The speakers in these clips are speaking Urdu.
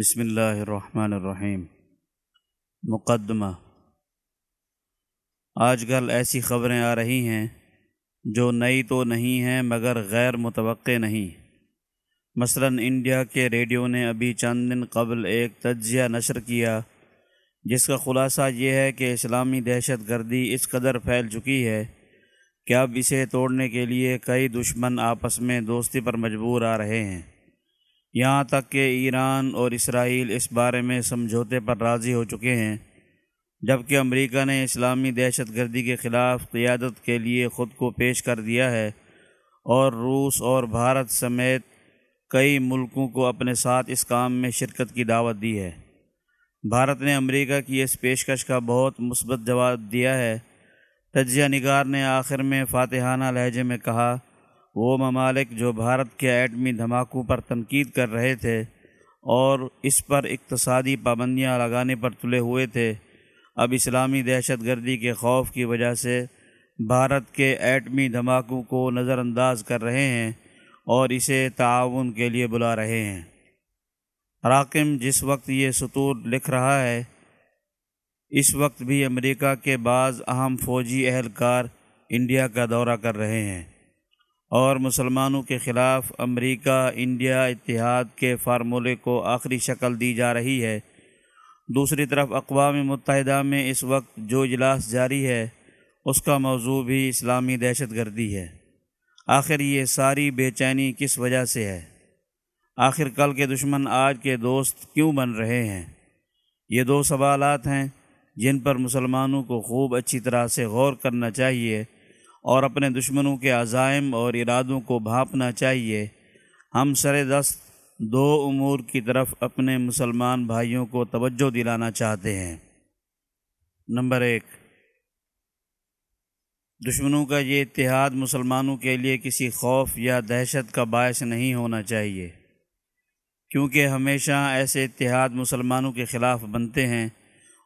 بسم اللہ الرحمن الرحیم۔ مقدمہ۔ آج کل ایسی خبریں آ رہی ہیں جو نئی تو نہیں ہیں مگر غیر متوقع نہیں۔ مثلا انڈیا کے ریڈیو نے ابھی چند دن قبل ایک تجزیہ نشر کیا، جس کا خلاصہ یہ ہے کہ اسلامی دہشت گردی اس قدر پھیل چکی ہے کہ اب اسے توڑنے کے لیے کئی دشمن آپس میں دوستی پر مجبور آ رہے ہیں۔ یہاں تک کہ ایران اور اسرائیل اس بارے میں سمجھوتے پر راضی ہو چکے ہیں، جبکہ امریکہ نے اسلامی دہشت گردی کے خلاف قیادت کے لیے خود کو پیش کر دیا ہے اور روس اور بھارت سمیت کئی ملکوں کو اپنے ساتھ اس کام میں شرکت کی دعوت دی ہے۔ بھارت نے امریکہ کی اس پیشکش کا بہت مثبت جواب دیا ہے۔ تجزیہ نگار نے آخر میں فاتحانہ لہجے میں کہا وہ ممالک جو بھارت کے ایٹمی دھماکوں پر تنقید کر رہے تھے اور اس پر اقتصادی پابندیاں لگانے پر تلے ہوئے تھے، اب اسلامی دہشت گردی کے خوف کی وجہ سے بھارت کے ایٹمی دھماکوں کو نظر انداز کر رہے ہیں اور اسے تعاون کے لیے بلا رہے ہیں۔ راکم، جس وقت یہ سطور لکھ رہا ہے، اس وقت بھی امریکہ کے بعض اہم فوجی اہلکار انڈیا کا دورہ کر رہے ہیں۔ اور مسلمانوں کے خلاف امریکہ، انڈیا اتحاد کے فارمولے کو آخری شکل دی جا رہی ہے۔ دوسری طرف اقوام متحدہ میں اس وقت جو اجلاس جاری ہے، اس کا موضوع بھی اسلامی دہشت گردی ہے۔ آخر یہ ساری بے چینی کس وجہ سے ہے؟ آخر کل کے دشمن آج کے دوست کیوں بن رہے ہیں؟ یہ دو سوالات ہیں جن پر مسلمانوں کو خوب اچھی طرح سے غور کرنا چاہیے۔ اور اپنے دشمنوں کے عزائم اور ارادوں کو بھانپنا چاہیے۔ ہم سر دست دو امور کی طرف اپنے مسلمان بھائیوں کو توجہ دلانا چاہتے ہیں۔ نمبر ایک، دشمنوں کا یہ اتحاد مسلمانوں کے لیے کسی خوف یا دہشت کا باعث نہیں ہونا چاہیے۔ کیونکہ ہمیشہ ایسے اتحاد مسلمانوں کے خلاف بنتے ہیں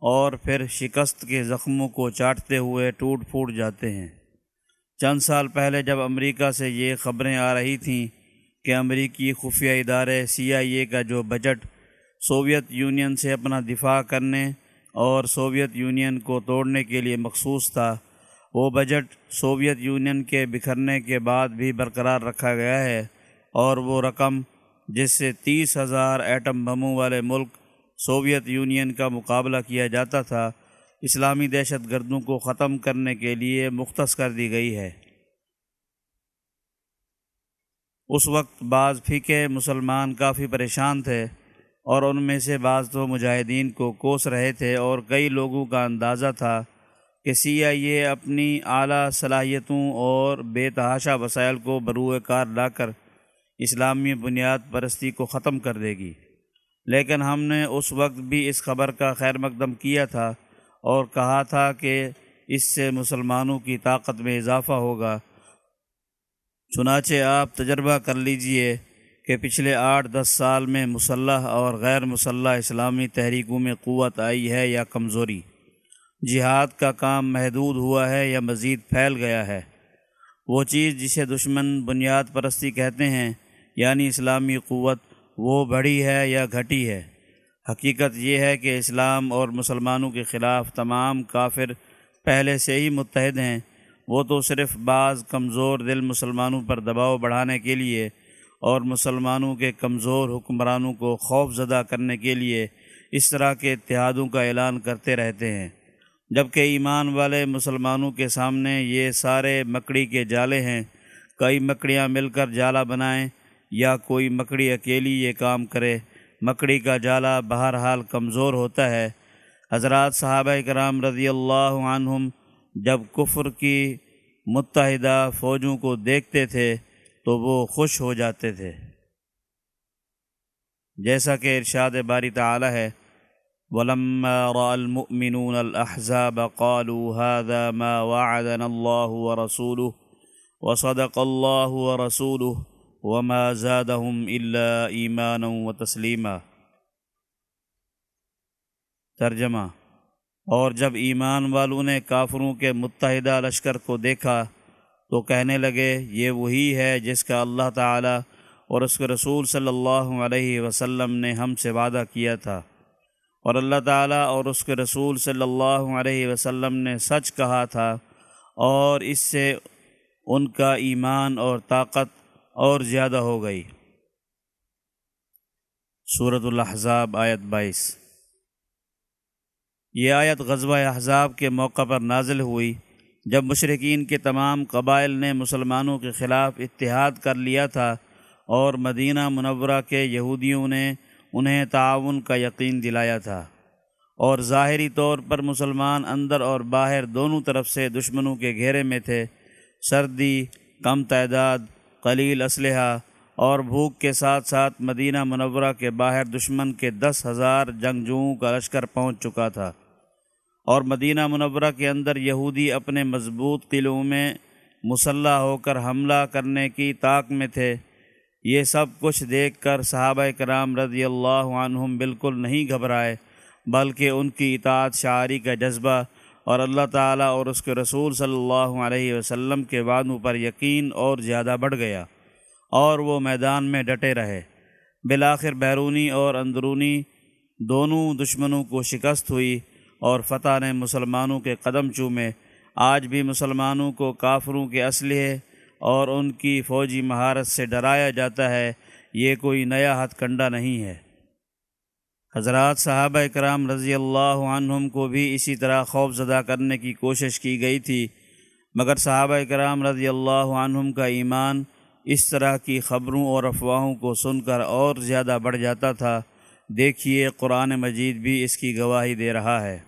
اور پھر شکست کے زخموں کو چاٹتے ہوئے ٹوٹ پھوٹ جاتے ہیں۔ چند سال پہلے جب امریکہ سے یہ خبریں آ رہی تھیں کہ امریکی خفیہ ادارے سی آئی اے کا جو بجٹ سوویت یونین سے اپنا دفاع کرنے اور سوویت یونین کو توڑنے کے لیے مخصوص تھا، وہ بجٹ سوویت یونین کے بکھرنے کے بعد بھی برقرار رکھا گیا ہے اور وہ رقم جس سے تیس ہزار ایٹم بموں والے ملک سوویت یونین کا مقابلہ کیا جاتا تھا اسلامی دہشت گردوں کو ختم کرنے کے لیے مختص کر دی گئی ہے۔ اس وقت بعض پھیکے مسلمان کافی پریشان تھے اور ان میں سے بعض تو مجاہدین کو کوس رہے تھے اور کئی لوگوں کا اندازہ تھا کہ سی آئی اے اپنی اعلیٰ صلاحیتوں اور بے تحاشا وسائل کو بروئے کار لا کر اسلامی بنیاد پرستی کو ختم کر دے گی۔ لیکن ہم نے اس وقت بھی اس خبر کا خیر مقدم کیا تھا اور کہا تھا کہ اس سے مسلمانوں کی طاقت میں اضافہ ہوگا۔ چنانچہ آپ تجربہ کر لیجیے کہ پچھلے آٹھ دس سال میں مسلح اور غیر مسلح اسلامی تحریکوں میں قوت آئی ہے یا کمزوری۔ جہاد کا کام محدود ہوا ہے یا مزید پھیل گیا ہے۔ وہ چیز جسے دشمن بنیاد پرستی کہتے ہیں یعنی اسلامی قوت، وہ بڑھی ہے یا گھٹی ہے۔ حقیقت یہ ہے کہ اسلام اور مسلمانوں کے خلاف تمام کافر پہلے سے ہی متحد ہیں۔ وہ تو صرف بعض کمزور دل مسلمانوں پر دباؤ بڑھانے کے لیے اور مسلمانوں کے کمزور حکمرانوں کو خوف زدہ کرنے کے لیے اس طرح کے اتحادوں کا اعلان کرتے رہتے ہیں۔ جبکہ ایمان والے مسلمانوں کے سامنے یہ سارے مکڑی کے جالے ہیں۔ کئی مکڑیاں مل کر جالا بنائیں یا کوئی مکڑی اکیلی یہ کام کرے۔ مکڑی کا جالا بہرحال کمزور ہوتا ہے۔ حضرات صحابہ کرام رضی اللہ عنہم جب کفر کی متحدہ فوجوں کو دیکھتے تھے تو وہ خوش ہو جاتے تھے۔ جیسا کہ ارشاد باری تعالی ہے، ولما راى المؤمنون الاحزاب قالوا هذا ما وعدنا الله ورسوله وصدق الله ورسوله وما زادهم الا ایمانا وتسلیما ترجمہ۔ اور جب ایمان والوں نے کافروں کے متحدہ لشکر کو دیکھا، تو کہنے لگے، یہ وہی ہے جس کا اللہ تعالی اور اس کے رسول صلی اللہ علیہ وسلم نے ہم سے وعدہ کیا تھا۔ اور اللہ تعالیٰ اور اس کے رسول صلی اللہ علیہ وسلم نے سچ کہا تھا، اور اس سے ان کا ایمان اور طاقت اور زیادہ ہو گئی۔ صورت الحضاب آیت بائیس۔ یہ آیت غزوہ احزاب کے موقع پر نازل ہوئی، جب مشرقین کے تمام قبائل نے مسلمانوں کے خلاف اتحاد کر لیا تھا اور مدینہ منورہ کے یہودیوں نے انہیں تعاون کا یقین دلایا تھا۔ اور ظاہری طور پر مسلمان اندر اور باہر دونوں طرف سے دشمنوں کے گھیرے میں تھے۔ سردی، کم تعداد قلیل اسلحہ اور بھوک کے ساتھ ساتھ مدینہ منورہ کے باہر دشمن کے دس ہزار جنگجوؤں کا لشکر پہنچ چکا تھا۔ اور مدینہ منورہ کے اندر یہودی اپنے مضبوط قلعوں میں مسلح ہو کر حملہ کرنے کی طاق میں تھے۔ یہ سب کچھ دیکھ کر صحابہ کرام رضی اللہ عنہم بالکل نہیں گھبرائے، بلکہ ان کی اطاعت شاعری کا جذبہ اور اللہ تعالیٰ اور اس کے رسول صلی اللہ علیہ وسلم کے وعدوں پر یقین اور زیادہ بڑھ گیا اور وہ میدان میں ڈٹے رہے۔ بالآخر بیرونی اور اندرونی دونوں دشمنوں کو شکست ہوئی اور فتح نے مسلمانوں کے قدم چومے۔ آج بھی مسلمانوں کو کافروں کے اسلحے اور ان کی فوجی مہارت سے ڈرایا جاتا ہے۔ یہ کوئی نیا ہتھ کنڈا نہیں ہے۔ حضرات صحابہ کرام رضی اللہ عنہم کو بھی اسی طرح خوف زدہ کرنے کی کوشش کی گئی تھی، مگر صحابہ کرام رضی اللہ عنہم کا ایمان اس طرح کی خبروں اور افواہوں کو سن کر اور زیادہ بڑھ جاتا تھا۔ دیکھیے، قرآن مجید بھی اس کی گواہی دے رہا ہے۔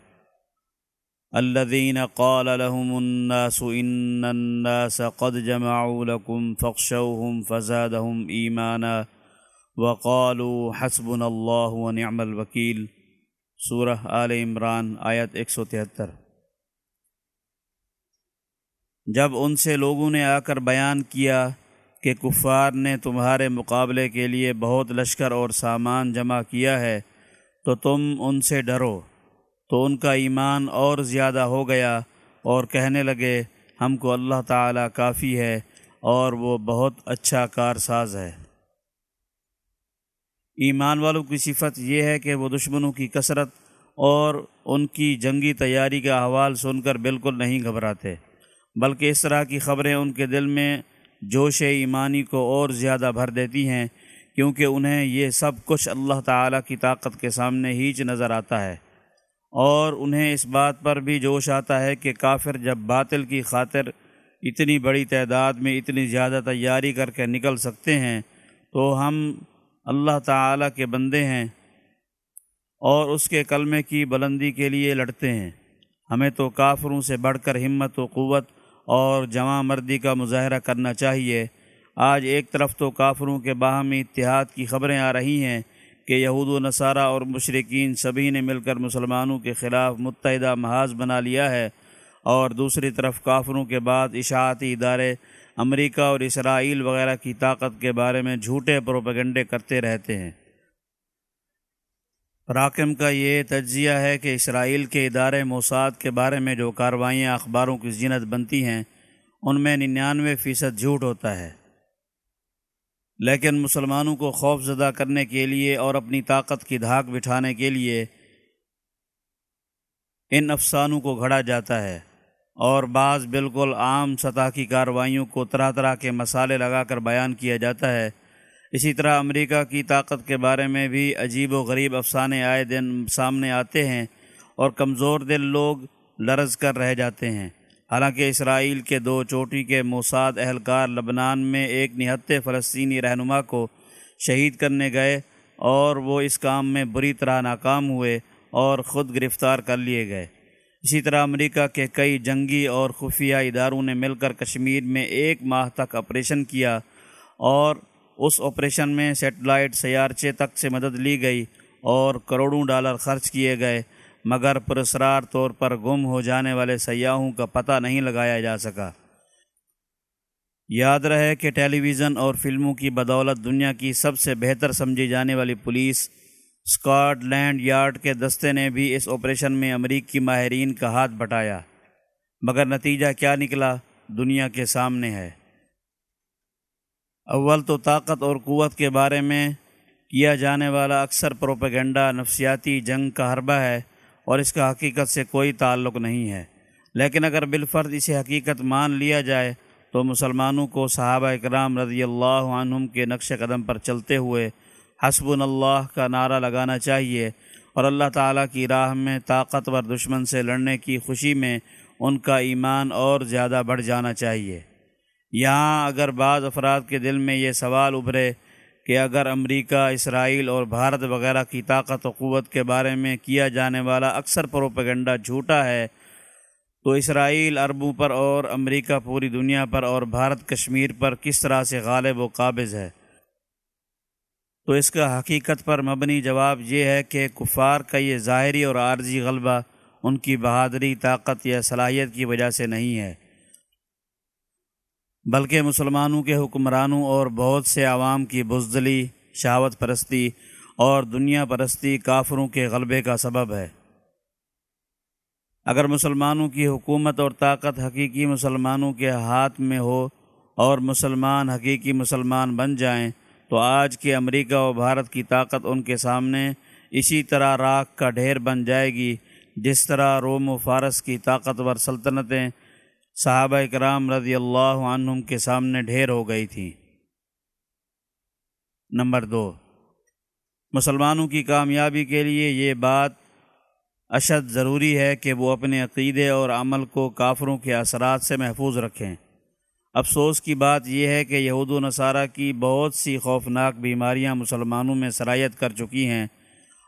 الذين قال لهم الناس ان الناس قد جمعوا لكم فاخشوهم فزادهم ايمانا وقالوا حسبنا الله ونعم الوكيل سورہ آل عمران آیت 173 جب ان سے لوگوں نے آ کر بیان کیا کہ کفار نے تمہارے مقابلے کے لیے بہت لشکر اور سامان جمع کیا ہے، تو تم ان سے ڈرو۔ تو ان کا ایمان اور زیادہ ہو گیا اور کہنے لگے، ہم کو اللہ تعالیٰ کافی ہے اور وہ بہت اچھا کار ساز ہے۔ ایمان والوں کی صفت یہ ہے کہ وہ دشمنوں کی کثرت اور ان کی جنگی تیاری کا حوال سن کر بالکل نہیں گھبراتے، بلکہ اس طرح کی خبریں ان کے دل میں جوش ایمانی کو اور زیادہ بھر دیتی ہیں، کیونکہ انہیں یہ سب کچھ اللہ تعالیٰ کی طاقت کے سامنے ہیچ نظر آتا ہے۔ اور انہیں اس بات پر بھی جوش آتا ہے کہ کافر جب باطل کی خاطر اتنی بڑی تعداد میں اتنی زیادہ تیاری کر کے نکل سکتے ہیں، تو ہم اللہ تعالیٰ کے بندے ہیں اور اس کے کلمے کی بلندی کے لیے لڑتے ہیں۔ ہمیں تو کافروں سے بڑھ کر ہمت و قوت اور جمع مردی کا مظاہرہ کرنا چاہیے۔ آج ایک طرف تو کافروں کے باہمی اتحاد کی خبریں آ رہی ہیں کہ یہود و نصارہ اور مشرقین سبھی نے مل کر مسلمانوں کے خلاف متحدہ محاذ بنا لیا ہے اور دوسری طرف کافروں کے بعد اشاعتی ادارے امریکہ اور اسرائیل وغیرہ کی طاقت کے بارے میں جھوٹے پروپیگنڈے کرتے رہتے ہیں۔ راکم کا یہ تجزیہ ہے کہ اسرائیل کے ادارے موساد کے بارے میں جو کاروائیاں اخباروں کی زینت بنتی ہیں، ان میں ننانوے فیصد جھوٹ ہوتا ہے۔ لیکن مسلمانوں کو خوف زدہ کرنے کے لیے اور اپنی طاقت کی دھاک بٹھانے کے لیے ان افسانوں کو گھڑا جاتا ہے۔ اور بعض بالکل عام سطح کی کارروائیوں کو طرح طرح کے مسالے لگا کر بیان کیا جاتا ہے۔ اسی طرح امریکہ کی طاقت کے بارے میں بھی عجیب و غریب افسانے آئے دن سامنے آتے ہیں اور کمزور دل لوگ لرز کر رہ جاتے ہیں۔ حالانکہ اسرائیل کے دو چوٹی کے موساد اہلکار لبنان میں ایک نہتے فلسطینی رہنما کو شہید کرنے گئے اور وہ اس کام میں بری طرح ناکام ہوئے اور خود گرفتار کر لیے گئے۔ اسی طرح امریکہ کے کئی جنگی اور خفیہ اداروں نے مل کر کشمیر میں ایک ماہ تک آپریشن کیا اور اس آپریشن میں سیٹلائٹ سیارچے تک سے مدد لی گئی اور کروڑوں ڈالر خرچ کیے گئے، مگر پرسرار طور پر گم ہو جانے والے سیاحوں کا پتہ نہیں لگایا جا سکا۔ یاد رہے کہ ٹیلی ویژن اور فلموں کی بدولت دنیا کی سب سے بہتر سمجھی جانے والی پولیس اسکاٹ لینڈ یارڈ کے دستے نے بھی اس آپریشن میں امریکی ماہرین کا ہاتھ بٹایا، مگر نتیجہ کیا نکلا؟ دنیا کے سامنے ہے۔ اول تو طاقت اور قوت کے بارے میں کیا جانے والا اکثر پروپیگنڈا نفسیاتی جنگ کا حربہ ہے اور اس کا حقیقت سے کوئی تعلق نہیں ہے۔ لیکن اگر بالفرد اسے حقیقت مان لیا جائے تو مسلمانوں کو صحابہ اکرام رضی اللہ عنہم کے نقش قدم پر چلتے ہوئے حسب اللہ کا نعرہ لگانا چاہیے اور اللہ تعالیٰ کی راہ میں طاقتور دشمن سے لڑنے کی خوشی میں ان کا ایمان اور زیادہ بڑھ جانا چاہیے۔ یہاں اگر بعض افراد کے دل میں یہ سوال ابھرے کہ اگر امریکہ، اسرائیل اور بھارت وغیرہ کی طاقت و قوت کے بارے میں کیا جانے والا اکثر پروپیگنڈا جھوٹا ہے، تو اسرائیل عربوں پر اور امریکہ پوری دنیا پر اور بھارت کشمیر پر کس طرح سے غالب و قابض ہے؟ تو اس کا حقیقت پر مبنی جواب یہ ہے کہ کفار کا یہ ظاہری اور عارضی غلبہ ان کی بہادری، طاقت یا صلاحیت کی وجہ سے نہیں ہے۔ بلکہ مسلمانوں کے حکمرانوں اور بہت سے عوام کی بزدلی، شہوت پرستی اور دنیا پرستی کافروں کے غلبے کا سبب ہے۔ اگر مسلمانوں کی حکومت اور طاقت حقیقی مسلمانوں کے ہاتھ میں ہو اور مسلمان حقیقی مسلمان بن جائیں تو آج کے امریکہ و بھارت کی طاقت ان کے سامنے اسی طرح راکھ کا ڈھیر بن جائے گی، جس طرح روم و فارس کی طاقتور سلطنتیں صحابہ کرام رضی اللہ عنہم کے سامنے ڈھیر ہو گئی تھیں۔ نمبر دو، مسلمانوں کی کامیابی کے لیے یہ بات اشد ضروری ہے کہ وہ اپنے عقیدے اور عمل کو کافروں کے اثرات سے محفوظ رکھیں۔ افسوس کی بات یہ ہے کہ یہود و نصارہ کی بہت سی خوفناک بیماریاں مسلمانوں میں سرایت کر چکی ہیں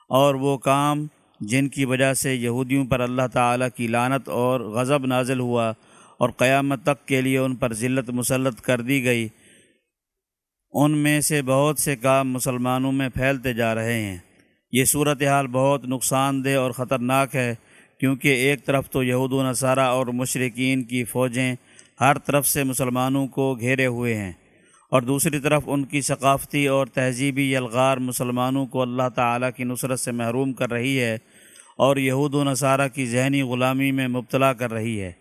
اور وہ کام جن کی وجہ سے یہودیوں پر اللہ تعالیٰ کی لانت اور غضب نازل ہوا اور قیامت تک کے لیے ان پر ذلت مسلط کر دی گئی۔ ان میں سے بہت سے کام مسلمانوں میں پھیلتے جا رہے ہیں۔ یہ صورتحال بہت نقصان دہ اور خطرناک ہے کیونکہ ایک طرف تو یہود و نصارہ اور مشرقین کی فوجیں ہر طرف سے مسلمانوں کو گھیرے ہوئے ہیں اور دوسری طرف ان کی ثقافتی اور تہذیبی یلغار مسلمانوں کو اللہ تعالیٰ کی نصرت سے محروم کر رہی ہے اور یہود و نصارہ کی ذہنی غلامی میں مبتلا کر رہی ہے۔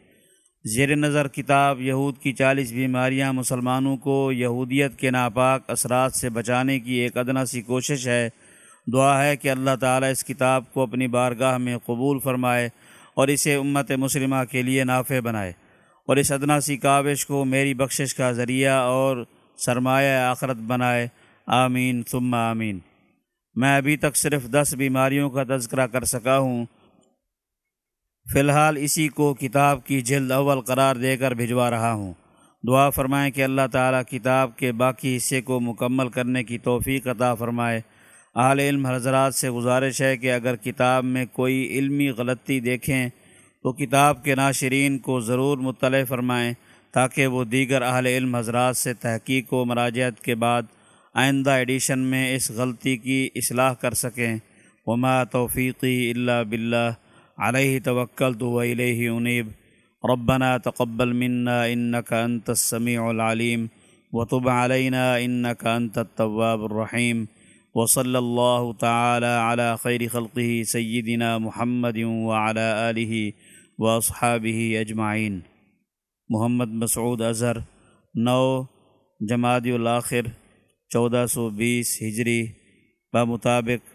زیر نظر کتاب یہود کی چالیس بیماریاں مسلمانوں کو یہودیت کے ناپاک اثرات سے بچانے کی ایک ادنا سی کوشش ہے۔ دعا ہے کہ اللہ تعالیٰ اس کتاب کو اپنی بارگاہ میں قبول فرمائے اور اسے امت مسلمہ کے لیے نافع بنائے۔ اور اس ادنا سی کاوش کو میری بخشش کا ذریعہ اور سرمایہ آخرت بنائے۔ آمین، ثم آمین۔ میں ابھی تک صرف دس بیماریوں کا تذکرہ کر سکا ہوں۔ فی الحال اسی کو کتاب کی جلد اول قرار دے کر بھجوا رہا ہوں۔ دعا فرمائیں کہ اللہ تعالیٰ کتاب کے باقی حصے کو مکمل کرنے کی توفیق عطا فرمائے۔ اہل علم حضرات سے گزارش ہے کہ اگر کتاب میں کوئی علمی غلطی دیکھیں تو کتاب کے ناشرین کو ضرور مطلع فرمائیں تاکہ وہ دیگر اہل علم حضرات سے تحقیق و مراجعت کے بعد آئندہ ایڈیشن میں اس غلطی کی اصلاح کر سکیں۔ وما توفیقی اللہ باللہ۔ علیہ توکلت وإلیہ انیب۔ ربنا تقبل منا انك انت السميع العليم وتب علينا انك انت التواب الرحيم وصلى الله تعالى على خير خلقه سيدنا محمد وعلى و واصحابه اجمعین۔ محمد مسعود اظہر، نو جماعت الاخر، چودہ سو بیس ہجری، بمطابق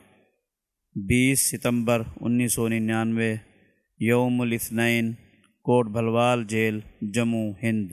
بیس ستمبر انیس سو ننانوے، یوم الاثنین، کوٹ بھلوال جیل، جموں ہند۔